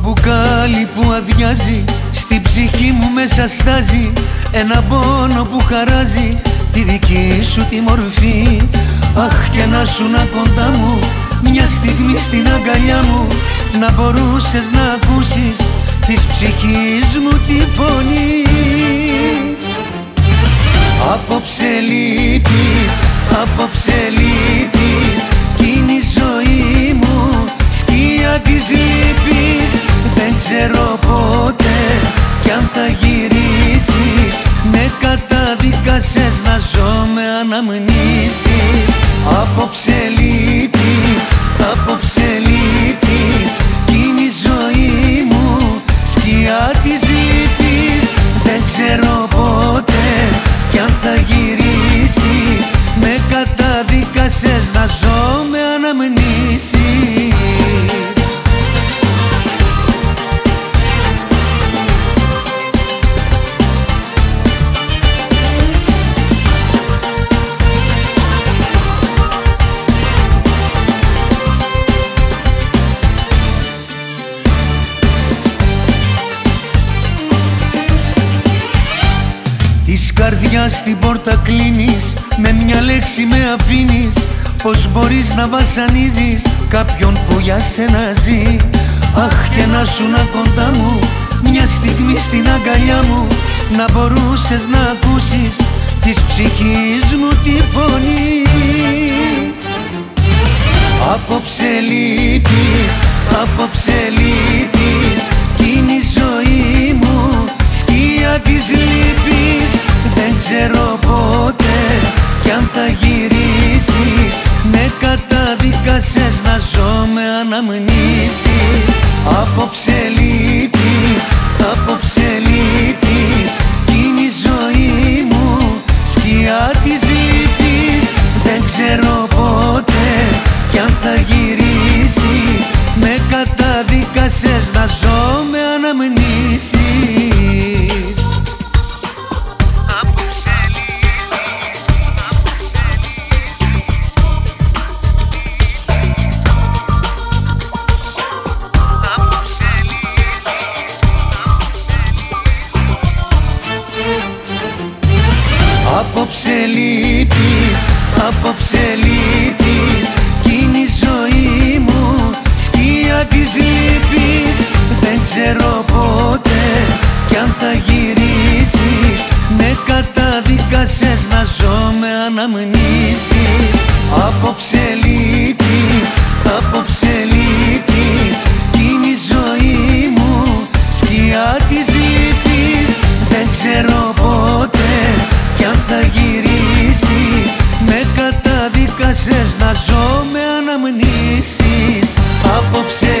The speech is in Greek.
μπουκάλι που αδειάζει Στη ψυχή μου μέσα στάζει. Ένα πόνο που χαράζει Τη δική σου τη μορφή. Αχ και να σου να κοντά μου Μια στιγμή στην αγκαλιά μου. Να μπορούσες να ακούσεις Της ψυχής μου τη φωνή. Απόψε λείπεις Απόψε καταδικασες να ζω με αναμνήσεις Της καρδιάς την πόρτα κλείνεις Με μια λέξη με αφήνεις. Πως μπορείς να βασανίζεις Κάποιον που για σένα ζει. Αχ και να σου να κοντά μου Μια στιγμή στην αγκαλιά μου Να μπορούσες να ακούσεις Της ψυχής μου τη φωνή. Απόψε λείπεις, αναμνήσεις Απόψε λείπεις, απόψε λείπεις Απόψε λείπεις, απόψε λείπεις Κι είναι η ζωή μου σκία της λύπης. Δεν ξέρω πότε κι αν θα γυρίσεις. Με καταδικασες να ζω με αναμνήσεις. Απόψε λείπεις, απόψε Με καταδικάσες να ζω με αναμνήσεις. Απόψε